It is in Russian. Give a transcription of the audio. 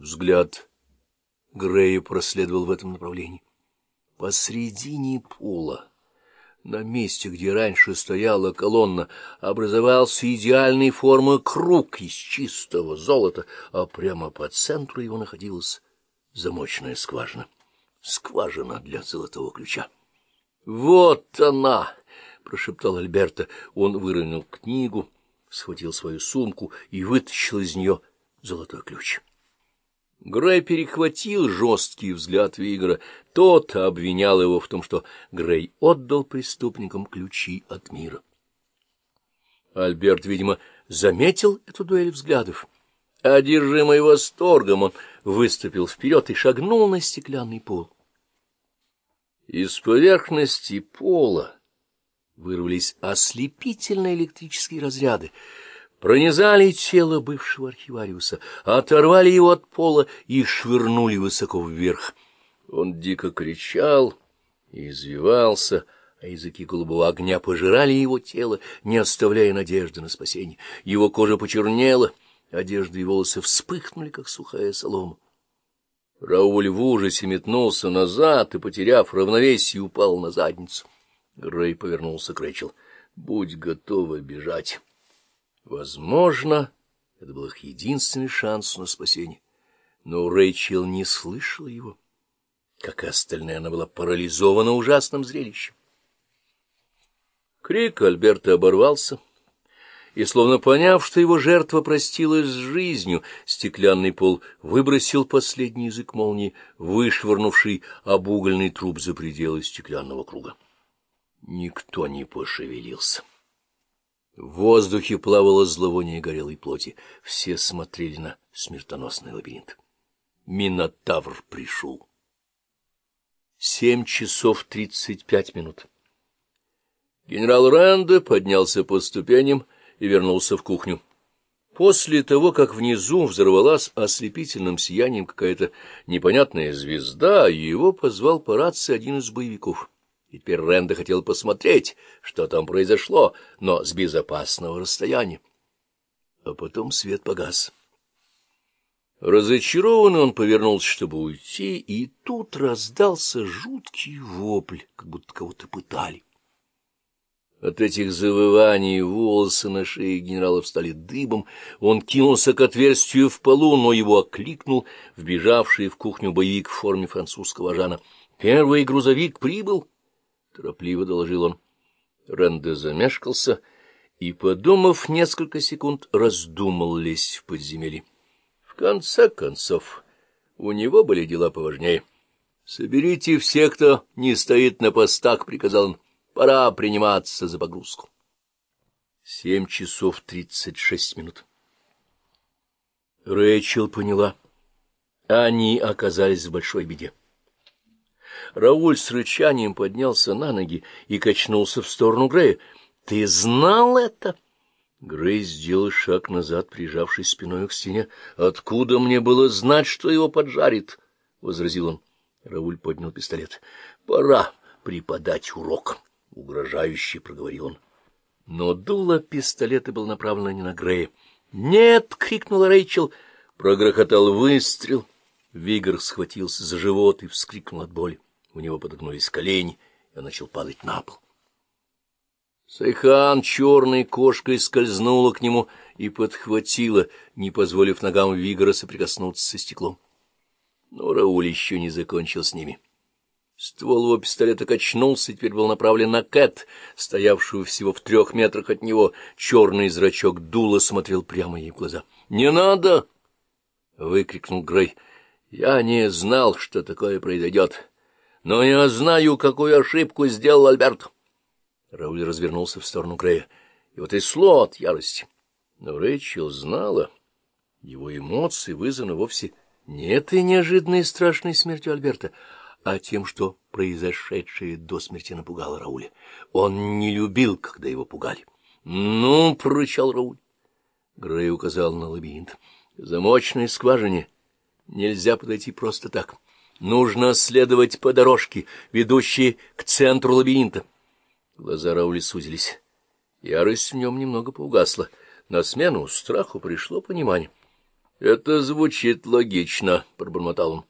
Взгляд Грея проследовал в этом направлении. Посредине пола, на месте, где раньше стояла колонна, образовался идеальной формы круг из чистого золота, а прямо по центру его находилась замочная скважина. Скважина для золотого ключа. — Вот она! — прошептал Альберто. Он выронил книгу, схватил свою сумку и вытащил из нее золотой ключ. Грей перехватил жесткий взгляд Вигра. Тот обвинял его в том, что Грей отдал преступникам ключи от мира. Альберт, видимо, заметил эту дуэль взглядов. Одержимый восторгом, он выступил вперед и шагнул на стеклянный пол. Из поверхности пола вырвались ослепительные электрические разряды пронизали тело бывшего архивариуса, оторвали его от пола и швырнули высоко вверх. Он дико кричал и извивался, а языки голубого огня пожирали его тело, не оставляя надежды на спасение. Его кожа почернела, одежда и волосы вспыхнули, как сухая солома. Рауль в ужасе метнулся назад и, потеряв равновесие, упал на задницу. Грей повернулся к Рэйчел. — Будь готова бежать. Возможно, это был их единственный шанс на спасение. Но Рэйчел не слышала его. Как и остальные, она была парализована ужасным зрелищем. Крик Альберта оборвался, и, словно поняв, что его жертва простилась с жизнью, стеклянный пол выбросил последний язык молнии, вышвырнувший обугольный труп за пределы стеклянного круга. Никто не пошевелился. В воздухе плавало зловоние горелой плоти. Все смотрели на смертоносный лабиринт. Минотавр пришел. Семь часов тридцать пять минут. Генерал Рэнда поднялся по ступеням и вернулся в кухню. После того, как внизу взорвалась ослепительным сиянием какая-то непонятная звезда, его позвал по рации один из боевиков. И теперь Ренда хотел посмотреть, что там произошло, но с безопасного расстояния. А потом свет погас. Разочарованный он повернулся, чтобы уйти, и тут раздался жуткий вопль, как будто кого-то пытали. От этих завываний волосы на шее генерала встали дыбом. Он кинулся к отверстию в полу, но его окликнул вбежавший в кухню боевик в форме французского жана. «Первый грузовик прибыл!» — торопливо доложил он. Ренде замешкался и, подумав несколько секунд, раздумал лезть в подземелье. В конце концов, у него были дела поважнее. — Соберите всех, кто не стоит на постах, — приказал он. — Пора приниматься за погрузку. Семь часов тридцать шесть минут. Рэйчел поняла. Они оказались в большой беде. Рауль с рычанием поднялся на ноги и качнулся в сторону Грея. — Ты знал это? Грей сделал шаг назад, прижавшись спиной к стене. — Откуда мне было знать, что его поджарит? — возразил он. Рауль поднял пистолет. — Пора преподать урок, — угрожающе проговорил он. Но дуло пистолета было направлено не на Грея. — Нет! — крикнула Рэйчел. Прогрохотал выстрел. Вигор схватился за живот и вскрикнул от боли. У него подогнулись колени, и он начал падать на пол. Сайхан черной кошкой скользнула к нему и подхватила, не позволив ногам Вигора соприкоснуться со стеклом. Но Рауль еще не закончил с ними. Ствол его пистолета качнулся и теперь был направлен на Кэт, стоявшую всего в трех метрах от него. Черный зрачок дула смотрел прямо ей в глаза. — Не надо! — выкрикнул Грей. — Я не знал, что такое произойдет. Но я знаю, какую ошибку сделал Альберт. Рауль развернулся в сторону Грея. И вот и сло от ярости. Но Рэйчел знала, его эмоции вызваны вовсе не этой неожиданной страшной смертью Альберта, а тем, что произошедшее до смерти напугало Рауля. Он не любил, когда его пугали. — Ну, — прорычал Рауль. Грей указал на лабиринт. — Замочной скважине нельзя подойти просто так. — Нужно следовать по дорожке, ведущей к центру лабиринта. Глаза Раули сузились. Ярость в нем немного поугасла. На смену страху пришло понимание. — Это звучит логично, — пробормотал он.